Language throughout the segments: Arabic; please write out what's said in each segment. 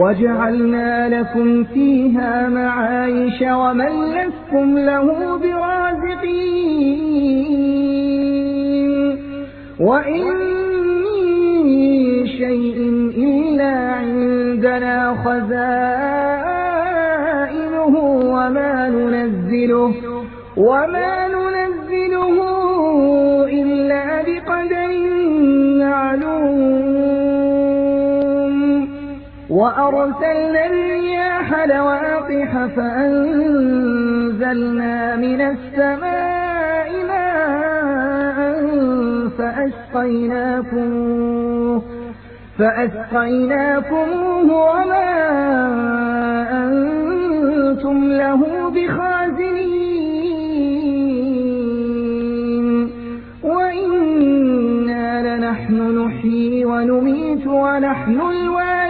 وجعلنا لكم فيها معايش ومن لستم له برازقين. وإن من شيء إلا عندنا خزائنه وما ننزله وما وأرسلنا الرياح لواقح فأنزلنا من السماء ماء فأسقيناكم فأسقيناكموه وما أنتم له بخازنين وإنا لنحن نحيي ونميت ونحن الوارثون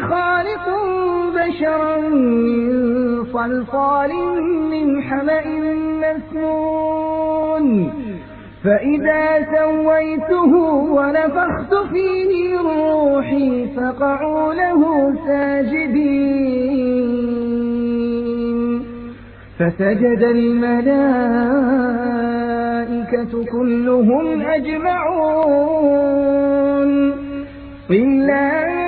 خالق بشرا من صلصال من حمأ مسنون. فإذا سويته ونفخت فيه روحي فقعوا له ساجدين. فسجد الملائكة كلهم أجمعون. إلا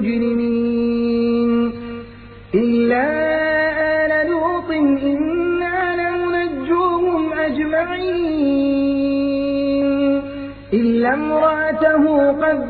مجرمين إلا آل لوط إنا لننجوهم أجمعين. إلا امرأته قدرنا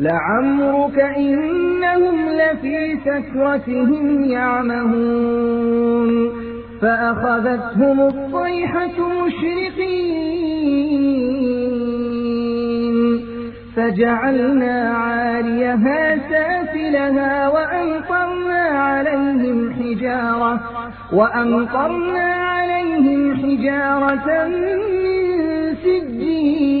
لعمرك إنهم لفي سكرتهم يعمهون. فأخذتهم الصيحة مشرقين. فجعلنا عاليها سافلها وأمطرنا عليهم حجارة وأمطرنا عليهم حجارة من سجيل.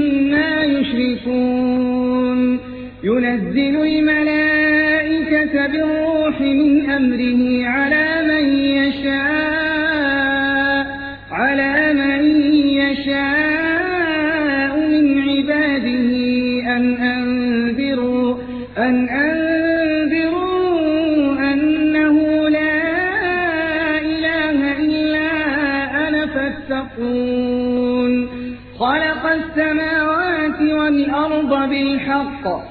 ينزل الملائكة بالروح من أمره على من يشاء على من يشاء من عباده أن أنذروا أن أنذروا أنه لا إله إلا أنا فاتقون. خلق السماوات والأرض بالحق.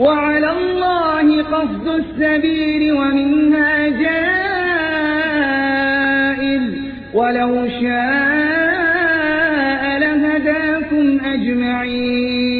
وعلى الله قصد السبيل ومنها جائز. ولو شاء لهداكم أجمعين.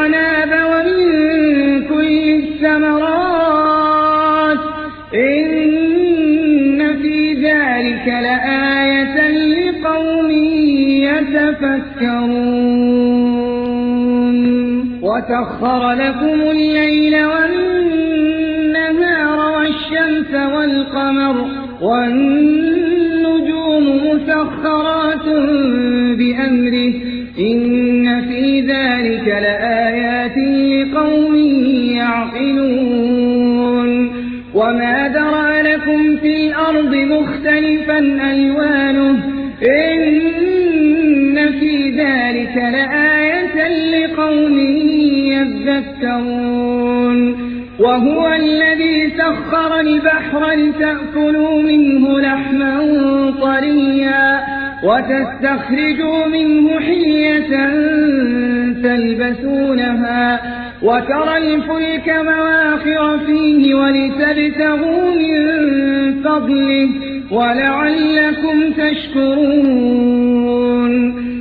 وسخر لكم الليل والنهار والشمس والقمر والنجوم مسخرات بأمره. إن في ذلك لآيات لقوم يعقلون. وما درى لكم في الأرض مختلفا ألوانه. إن في ذلك لآية لقوم يذكرون. وهو الذي سخر البحر لتأكلوا منه لحما طريا وتستخرجوا منه حية تلبسونها وترى الفلك مواخر فيه ولتبتغوا من فضله ولعلكم تشكرون.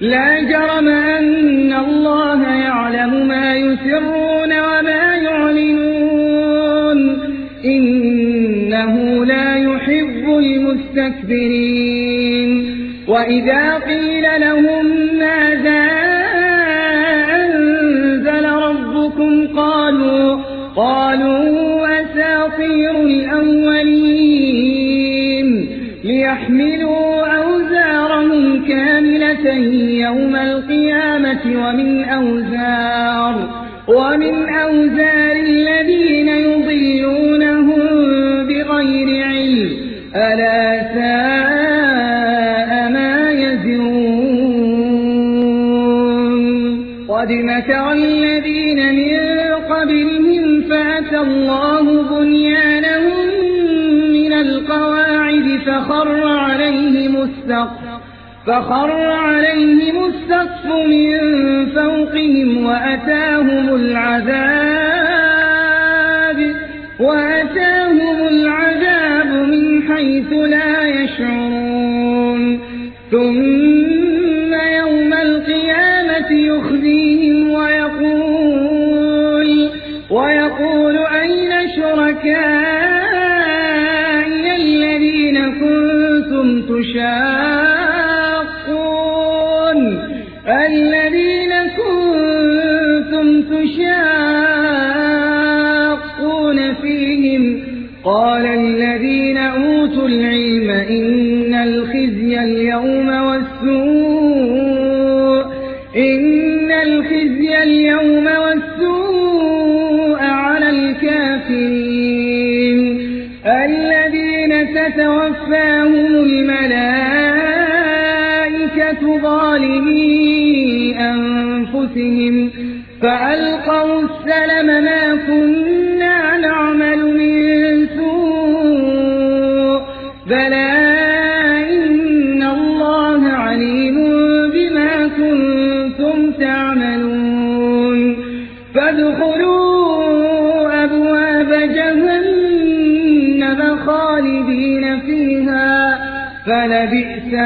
لا جرم أن الله يعلم ما يسرون وما يعلنون. إنه لا يحب المستكبرين. وإذا قيل لهم يوم القيامة ومن أوزار ومن أوزار الذين يضلونهم بغير علم ألا ساء ما يزرون. قد مكر الذين من قبلهم فأتى الله بنيانهم من القواعد فخر عليهم السقف. فخر عليهم السقف من فوقهم وأتاهم العذاب وأتاهم العذاب من حيث لا يشعرون. ثم يوم القيامة يخزيهم ويقول ويقول أين شركائي الذين كنتم تشاقون قال الذين أوتوا العلم إن الخزي اليوم والسوء إن الخزي اليوم والسوء على الكافرين. الذين تتوفاهم الملائكة ظالمي أنفسهم فألقوا السلم ما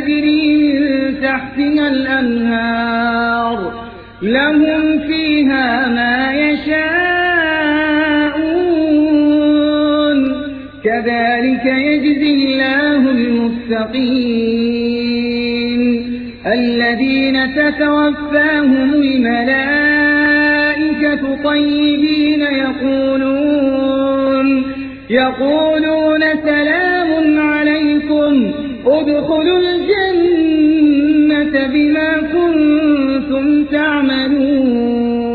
تجري من تحتها الأنهار. لهم فيها ما يشاءون. كذلك يجزي الله المتقين. الذين تتوفاهم الملائكة طيبين يقولون يقولون سلام ادخلوا الجنة بما كنتم تعملون.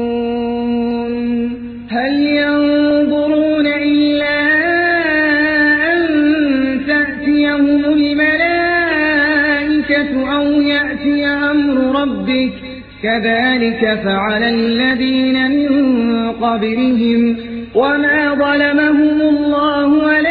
هل ينظرون إلا أن تأتيهم الملائكة أو يأتي أمر ربك؟ كذلك فعل الذين من قبلهم وما ظلمهم الله ولكن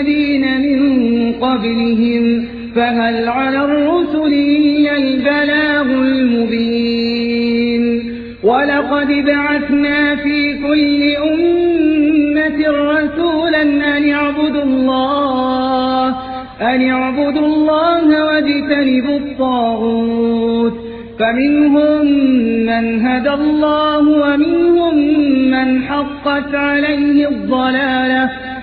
الذين من قبلهم فهل على الرسل البلاغ المبين؟ ولقد بعثنا في كل أمة رسولا أن يعبدوا الله أن يعبدوا الله واجتنبوا الطاغوت. فمنهم من هدى الله ومنهم من حقت عليه الضلالة.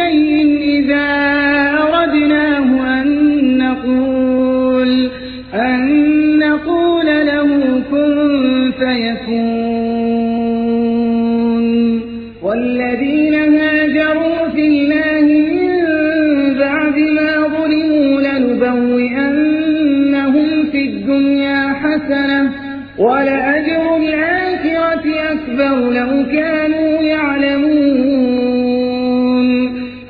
لشيء إذا أردناه أن نقول أن نقول له كن فيكون. والذين هاجروا في الله من بعد ما ظلموا لنبوئنهم في الدنيا حسنة ولأجر الآخرة أكبر لو كانوا يعلمون.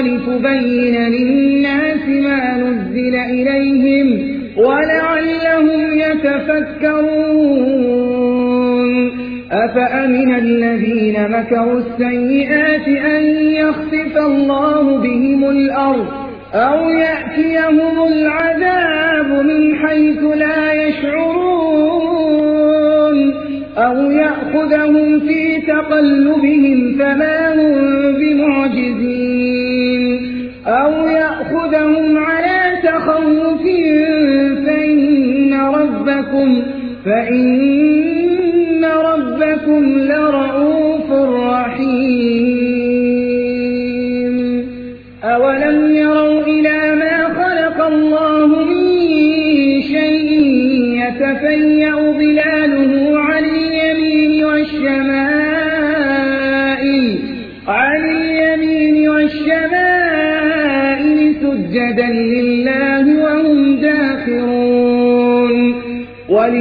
لتبين للناس ما نزل إليهم ولعلهم يتفكرون. أفأمن الذين مكروا السيئات أن يخسف الله بهم الأرض أو يأتيهم العذاب من حيث لا يشعرون؟ أو يأخذهم في تقلبهم فما هم بمعجزين؟ أو يأخذهم على تخوف فإن ربكم فإن ربكم لرؤوف رحيم. أولم يروا إلى ما خلق الله من شيء يتفيأ ظلاله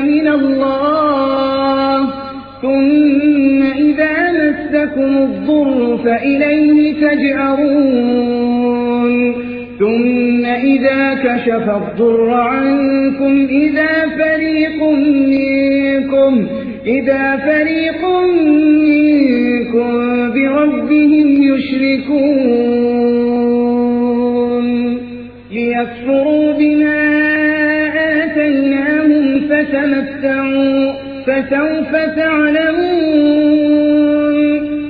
فمن الله. ثم إذا مسكم الضر فإليه تجأرون. ثم إذا كشف الضر عنكم إذا فريق منكم إذا فريق منكم بربهم يشركون. ليكفروا بما فتمتعوا فسوف تعلمون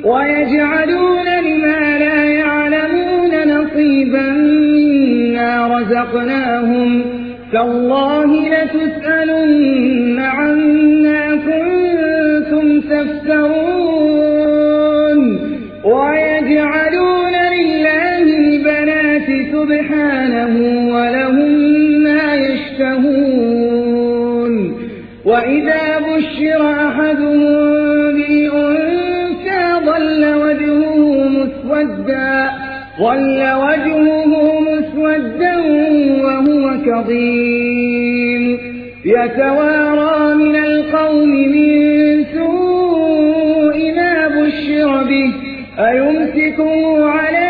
ويجعلون لما لا يعلمون نصيبا مما رزقناهم تالله لتسألن عما كنتم تفترون ويجعلون لله البنات سبحانه وإذا بشر أحدهم بالأنثى ظل وجهه مسودا ظل وجهه مسودا وهو كظيم يتوارى من القوم من سوء ما بشر به أيمسكه على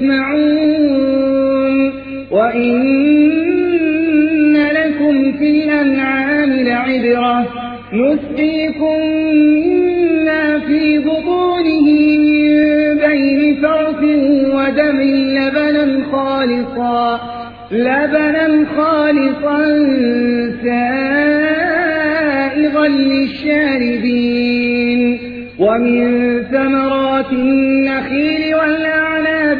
يسمعون. وإن لكم في الأنعام لعبرة. نسقيكم مما في بطونه من بين فرث ودم لبنا خالصا. لبنا خالصا سائغا للشاربين. ومن ثمرات النخيل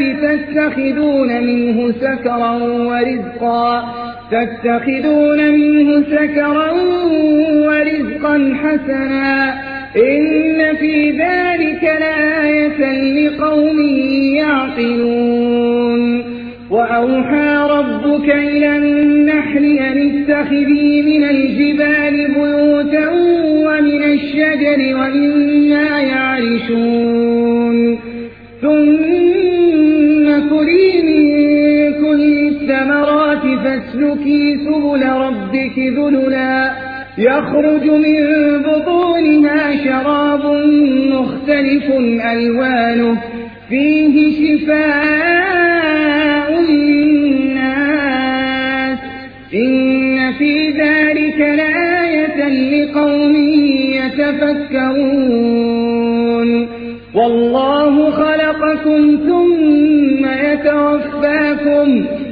والأعناب تتخذون منه سكرا ورزقا تتخذون منه سكرا ورزقا حسنا. إن في ذلك لآية لقوم يعقلون. وأوحى ربك إلى النحل أن اتخذي من الجبال بيوتا ومن الشجر وإنا يعرشون. ثم فاسلكي سبل ربك ذللا يخرج من بطونها شراب مختلف ألوانه فيه شفاء للناس إن في ذلك لآية لقوم يتفكرون والله خلقكم ثم يتوفاكم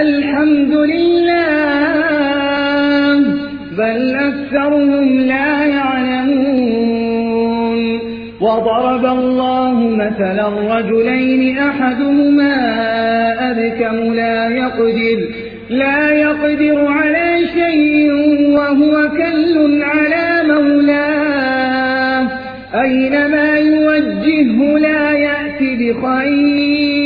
الحمد لله بل أكثرهم لا يعلمون. وضرب الله مثلا رجلين أحدهما أبكم لا يقدر لا يقدر على شيء وهو كل على مولاه. أينما يوجهه لا يأتي بخير.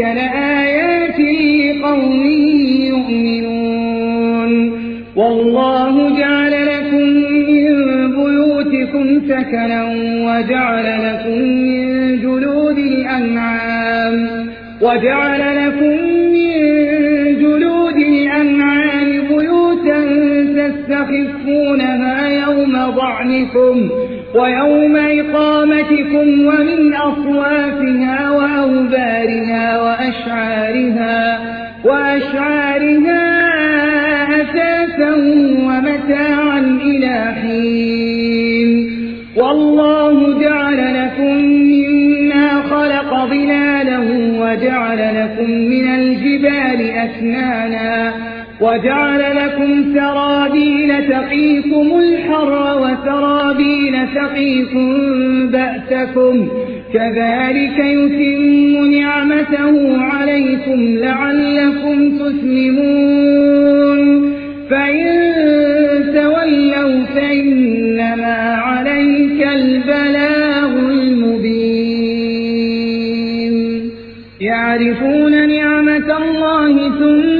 ذلك لآيات لقوم يؤمنون. والله جعل لكم من بيوتكم سكنا وجعل لكم من جلود الأنعام وجعل لكم من جلود الأنعام بيوتا تستخفونها يوم ضعنكم. ويوم إقامتكم ومن أصوافها وأوبارها وأشعارها وأشعارها أساسا ومتاعا إلى حين. والله جعل لكم مما خلق ظلالا وجعل لكم من الجبال أكنانا وجعل لكم تقيكم الحر وسرابيل تقيكم بأسكم كذلك يتم نعمته عليكم لعلكم تسلمون. فإن تولوا فإنما عليك البلاغ المبين. يعرفون نعمة الله ثم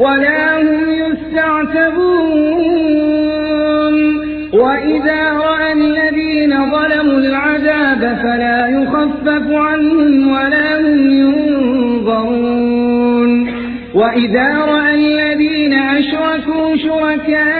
ولا هم يستعتبون. وإذا رأى الذين ظلموا العذاب فلا يخفف عنهم ولا هم ينظرون. وإذا رأى الذين أشركوا شركاءهم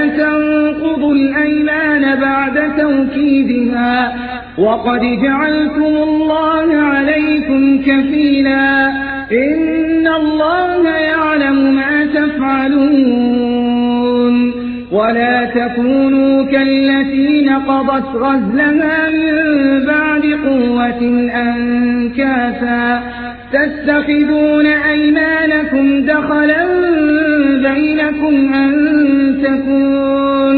بعد توكيدها وقد جعلتم الله عليكم كفيلا. إن الله يعلم ما تفعلون. ولا تكونوا كالتي نقضت غزلها من بعد قوة أنكاثا تتخذون أيمانكم دخلا بينكم أن تكون.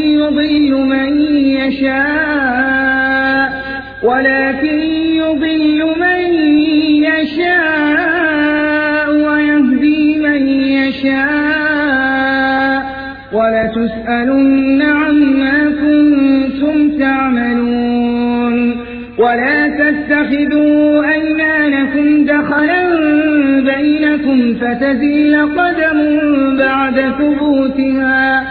يضل من يشاء ولكن يضل من يشاء ويهدي من يشاء. ولتسألن عما كنتم تعملون. ولا تتخذوا أيمانكم دخلا بينكم فتزيل قدم بعد ثبوتها.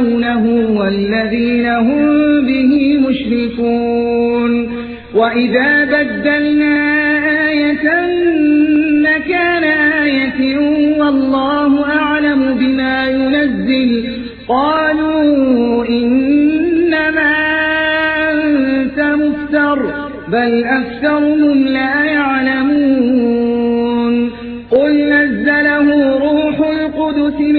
يتولونه والذين هم به مشركون وإذا بدلنا آية مكان آية والله أعلم بما ينزل قالوا إنما أنت مفتر بل أكثرهم لا يعلمون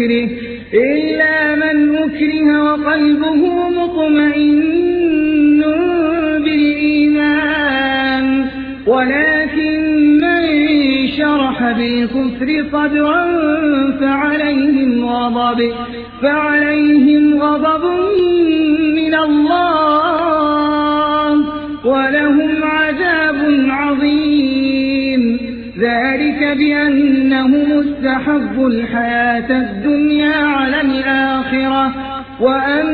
من أكره إلا من أكره وقلبه مطمئن بالإيمان. ولكن من شرح بالكفر صدرا فعليهم غضب فعليهم غضب من الله ولهم عذاب عظيم. ذلك بأنهم استحبوا الحياة الدنيا على الآخرة وأن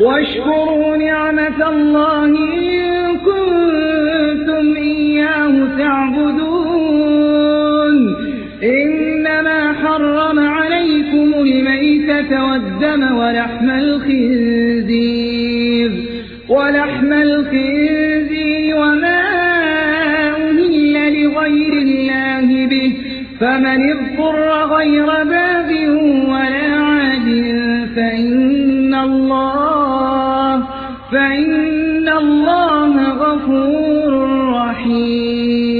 واشكروا نعمة الله إن كنتم إياه تعبدون. إنما حرم عليكم الميتة والدم ولحم الخنزير. ولحم الخنزير وما أهل لغير الله به. فمن اضطر غير باب ولا الله غفور رحيم.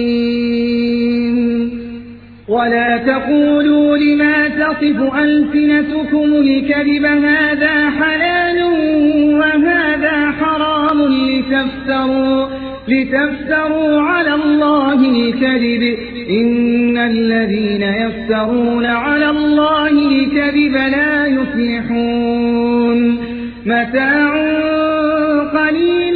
ولا تقولوا لما تصف ألسنتكم الكذب هذا حلال وهذا حرام لتفتروا لتفتروا على الله الكذب. إن الذين يفترون على الله الكذب لا يفلحون. متاع قليل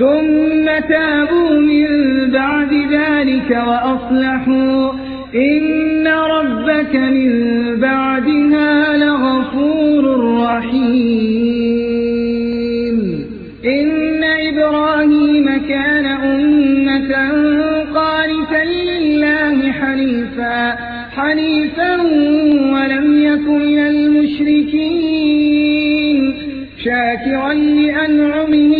ثم تابوا من بعد ذلك وأصلحوا. إن ربك من بعدها لغفور رحيم. إن إبراهيم كان أمة قانتا لله حنيفا حنيفا ولم يكن من المشركين. شاكرا لأنعمه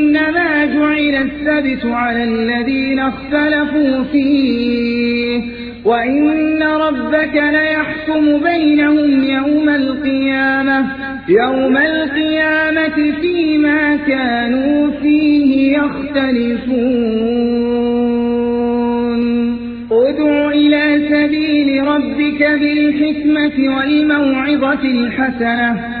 إنما جعل السبت على الذين اختلفوا فيه وإن ربك ليحكم بينهم يوم القيامة يوم القيامة فيما كانوا فيه يختلفون. ادع إلى سبيل ربك بالحكمة والموعظة الحسنة.